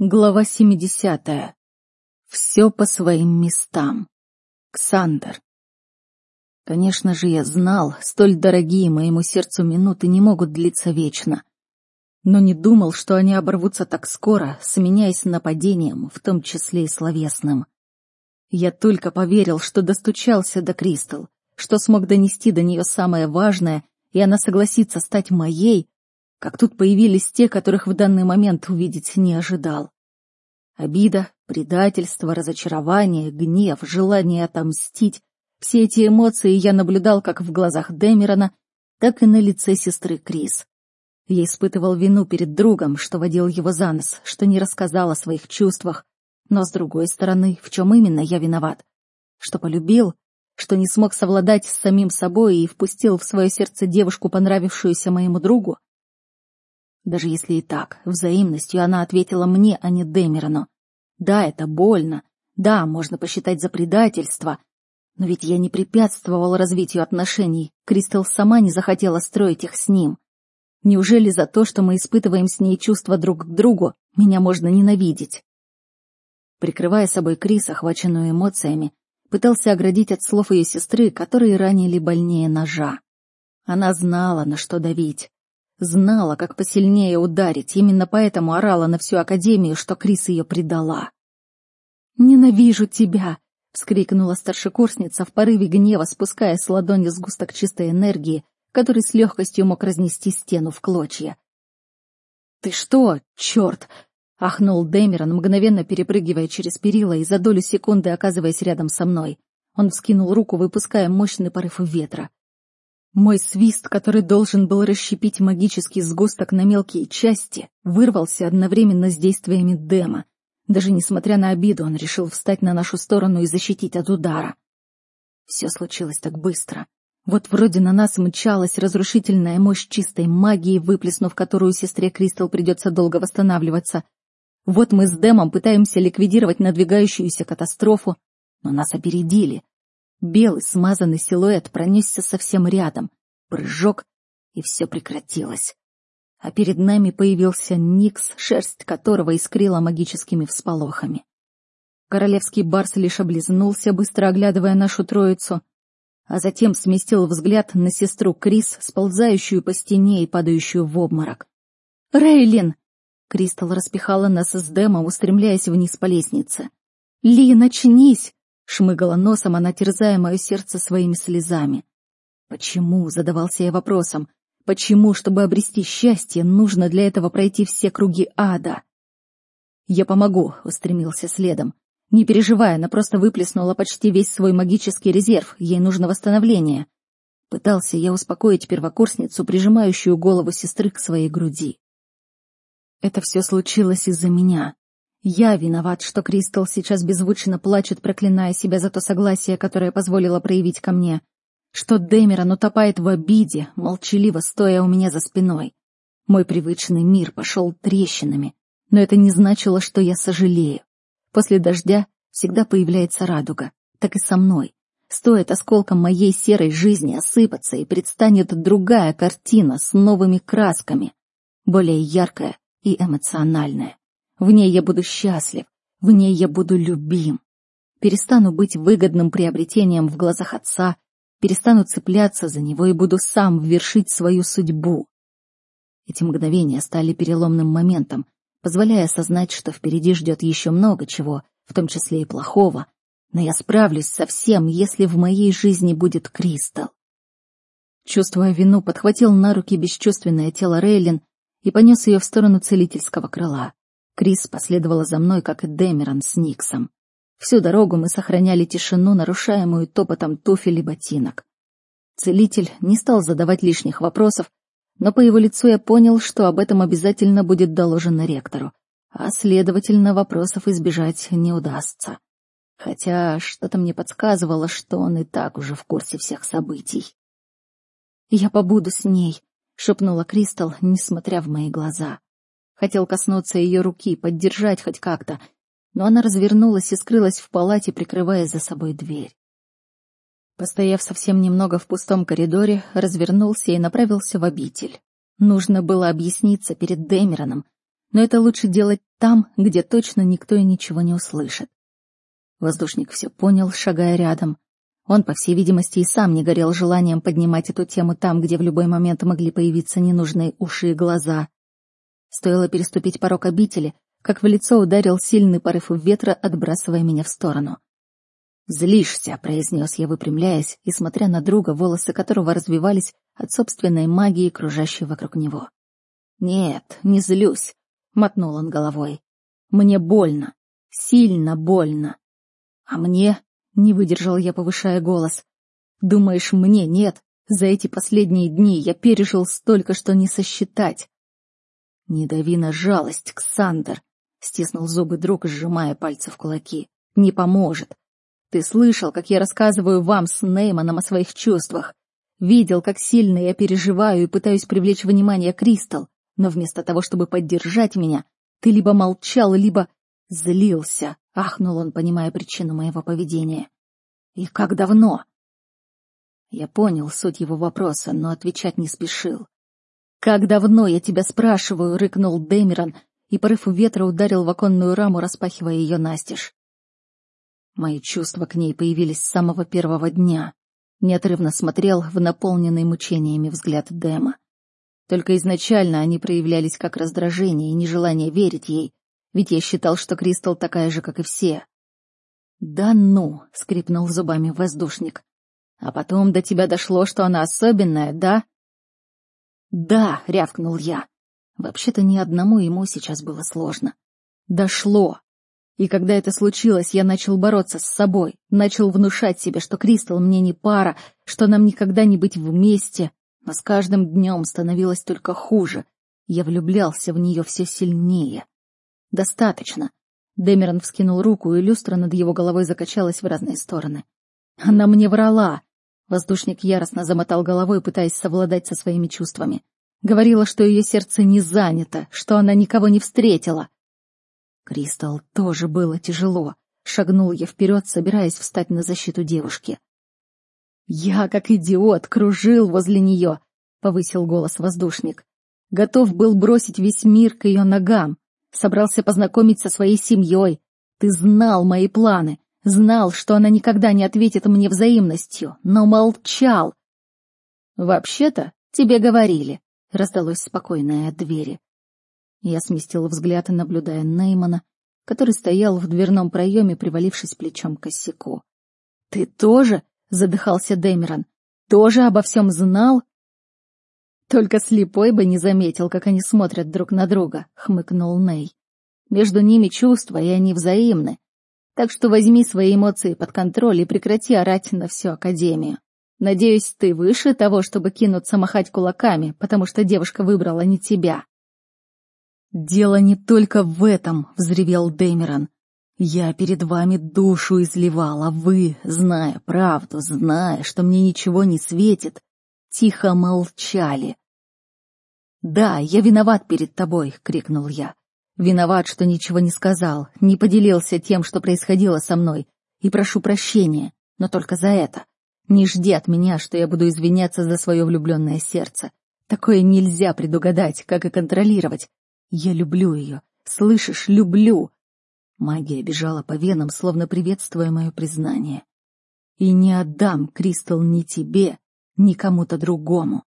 Глава 70. Все по своим местам. Ксандер. Конечно же, я знал, столь дорогие моему сердцу минуты не могут длиться вечно. Но не думал, что они оборвутся так скоро, сменяясь нападением, в том числе и словесным. Я только поверил, что достучался до Кристал, что смог донести до нее самое важное, и она согласится стать моей, как тут появились те, которых в данный момент увидеть не ожидал. Обида, предательство, разочарование, гнев, желание отомстить — все эти эмоции я наблюдал как в глазах Дэмерона, так и на лице сестры Крис. Я испытывал вину перед другом, что водил его за нос, что не рассказал о своих чувствах, но, с другой стороны, в чем именно я виноват? Что полюбил, что не смог совладать с самим собой и впустил в свое сердце девушку, понравившуюся моему другу? Даже если и так, взаимностью она ответила мне, а не Дэмерону. Да, это больно. Да, можно посчитать за предательство. Но ведь я не препятствовал развитию отношений. Кристал сама не захотела строить их с ним. Неужели за то, что мы испытываем с ней чувства друг к другу, меня можно ненавидеть? Прикрывая собой Крис, охваченную эмоциями, пытался оградить от слов ее сестры, которые ранили больнее ножа. Она знала, на что давить. Знала, как посильнее ударить, именно поэтому орала на всю Академию, что Крис ее предала. «Ненавижу тебя!» — вскрикнула старшекурсница в порыве гнева, спуская с ладони сгусток чистой энергии, который с легкостью мог разнести стену в клочья. «Ты что, черт!» — ахнул Дэмерон, мгновенно перепрыгивая через перила и за долю секунды оказываясь рядом со мной. Он вскинул руку, выпуская мощный порыв ветра. Мой свист, который должен был расщепить магический сгусток на мелкие части, вырвался одновременно с действиями Дема. Даже несмотря на обиду, он решил встать на нашу сторону и защитить от удара. Все случилось так быстро. Вот вроде на нас мчалась разрушительная мощь чистой магии, выплеснув которую сестре Кристал придется долго восстанавливаться. Вот мы с Дэмом пытаемся ликвидировать надвигающуюся катастрофу, но нас опередили, Белый смазанный силуэт пронесся совсем рядом. Прыжок, и все прекратилось. А перед нами появился Никс, шерсть которого искрила магическими всполохами. Королевский барс лишь облизнулся, быстро оглядывая нашу троицу, а затем сместил взгляд на сестру Крис, сползающую по стене и падающую в обморок. «Рейлин!» Кристал распихала нас с Дэмом, устремляясь вниз по лестнице. «Ли, начнись!» Шмыгала носом она, терзая мое сердце своими слезами. Почему, задавался я вопросом, почему, чтобы обрести счастье, нужно для этого пройти все круги ада? Я помогу, устремился следом. Не переживай, она просто выплеснула почти весь свой магический резерв, ей нужно восстановление. Пытался я успокоить первокурсницу, прижимающую голову сестры к своей груди. Это все случилось из-за меня. Я виноват, что Кристал сейчас беззвучно плачет, проклиная себя за то согласие, которое позволило проявить ко мне. Что Дэмерон утопает в обиде, молчаливо стоя у меня за спиной. Мой привычный мир пошел трещинами, но это не значило, что я сожалею. После дождя всегда появляется радуга, так и со мной. Стоит осколком моей серой жизни осыпаться, и предстанет другая картина с новыми красками, более яркая и эмоциональная. В ней я буду счастлив, в ней я буду любим. Перестану быть выгодным приобретением в глазах отца, перестану цепляться за него и буду сам вершить свою судьбу. Эти мгновения стали переломным моментом, позволяя осознать, что впереди ждет еще много чего, в том числе и плохого, но я справлюсь со всем, если в моей жизни будет Кристал. Чувствуя вину, подхватил на руки бесчувственное тело Рейлин и понес ее в сторону целительского крыла. Крис последовала за мной, как и Дэмерон с Никсом. Всю дорогу мы сохраняли тишину, нарушаемую топотом туфель и ботинок. Целитель не стал задавать лишних вопросов, но по его лицу я понял, что об этом обязательно будет доложено ректору, а, следовательно, вопросов избежать не удастся. Хотя что-то мне подсказывало, что он и так уже в курсе всех событий. «Я побуду с ней», — шепнула Кристал, несмотря в мои глаза. Хотел коснуться ее руки, поддержать хоть как-то, но она развернулась и скрылась в палате, прикрывая за собой дверь. Постояв совсем немного в пустом коридоре, развернулся и направился в обитель. Нужно было объясниться перед Дэмероном, но это лучше делать Там, где точно никто и ничего не услышит. Воздушник все понял, шагая рядом. Он, по всей видимости, и сам не горел желанием поднимать эту тему там, где в любой момент могли появиться ненужные уши и глаза. Стоило переступить порог обители, как в лицо ударил сильный порыв ветра, отбрасывая меня в сторону. «Злишься», — произнес я, выпрямляясь и смотря на друга, волосы которого развивались от собственной магии, кружащей вокруг него. «Нет, не злюсь», — мотнул он головой. «Мне больно, сильно больно. А мне...» — не выдержал я, повышая голос. «Думаешь, мне нет? За эти последние дни я пережил столько, что не сосчитать». «Не дави на жалость, Ксандр», — стиснул зубы друг, сжимая пальцы в кулаки. «Не поможет. Ты слышал, как я рассказываю вам с Нейманом о своих чувствах. Видел, как сильно я переживаю и пытаюсь привлечь внимание Кристал, но вместо того, чтобы поддержать меня, ты либо молчал, либо злился, — ахнул он, понимая причину моего поведения. И как давно? Я понял суть его вопроса, но отвечать не спешил. «Как давно, я тебя спрашиваю?» — рыкнул Дэмерон, и порыв ветра ударил в оконную раму, распахивая ее настежь. Мои чувства к ней появились с самого первого дня. Неотрывно смотрел в наполненный мучениями взгляд Дэма. Только изначально они проявлялись как раздражение и нежелание верить ей, ведь я считал, что Кристал такая же, как и все. «Да ну!» — скрипнул зубами воздушник. «А потом до тебя дошло, что она особенная, да?» «Да!» — рявкнул я. Вообще-то ни одному ему сейчас было сложно. «Дошло!» И когда это случилось, я начал бороться с собой, начал внушать себе, что Кристал мне не пара, что нам никогда не быть вместе. Но с каждым днем становилось только хуже. Я влюблялся в нее все сильнее. Достаточно. Дэмерон вскинул руку, и люстра над его головой закачалась в разные стороны. Она мне врала. Воздушник яростно замотал головой, пытаясь совладать со своими чувствами. Говорила, что ее сердце не занято, что она никого не встретила. Кристал тоже было тяжело. Шагнул я вперед, собираясь встать на защиту девушки. «Я, как идиот, кружил возле нее», — повысил голос воздушник. «Готов был бросить весь мир к ее ногам. Собрался познакомить со своей семьей. Ты знал мои планы, знал, что она никогда не ответит мне взаимностью, но молчал». «Вообще-то тебе говорили», — раздалось спокойное от двери. Я сместил взгляд, наблюдая Неймана, который стоял в дверном проеме, привалившись плечом к косяку. — Ты тоже? — задыхался Дэмерон. — Тоже обо всем знал? — Только слепой бы не заметил, как они смотрят друг на друга, — хмыкнул Ней. — Между ними чувства, и они взаимны. Так что возьми свои эмоции под контроль и прекрати орать на всю Академию. Надеюсь, ты выше того, чтобы кинуться махать кулаками, потому что девушка выбрала не тебя. «Дело не только в этом», — взревел Дэмерон. «Я перед вами душу изливал, а вы, зная правду, зная, что мне ничего не светит, тихо молчали». «Да, я виноват перед тобой», — крикнул я. «Виноват, что ничего не сказал, не поделился тем, что происходило со мной, и прошу прощения, но только за это. Не жди от меня, что я буду извиняться за свое влюбленное сердце. Такое нельзя предугадать, как и контролировать. Я люблю ее. Слышишь, люблю. Магия бежала по венам, словно приветствуя мое признание. И не отдам, Кристал, ни тебе, ни кому-то другому.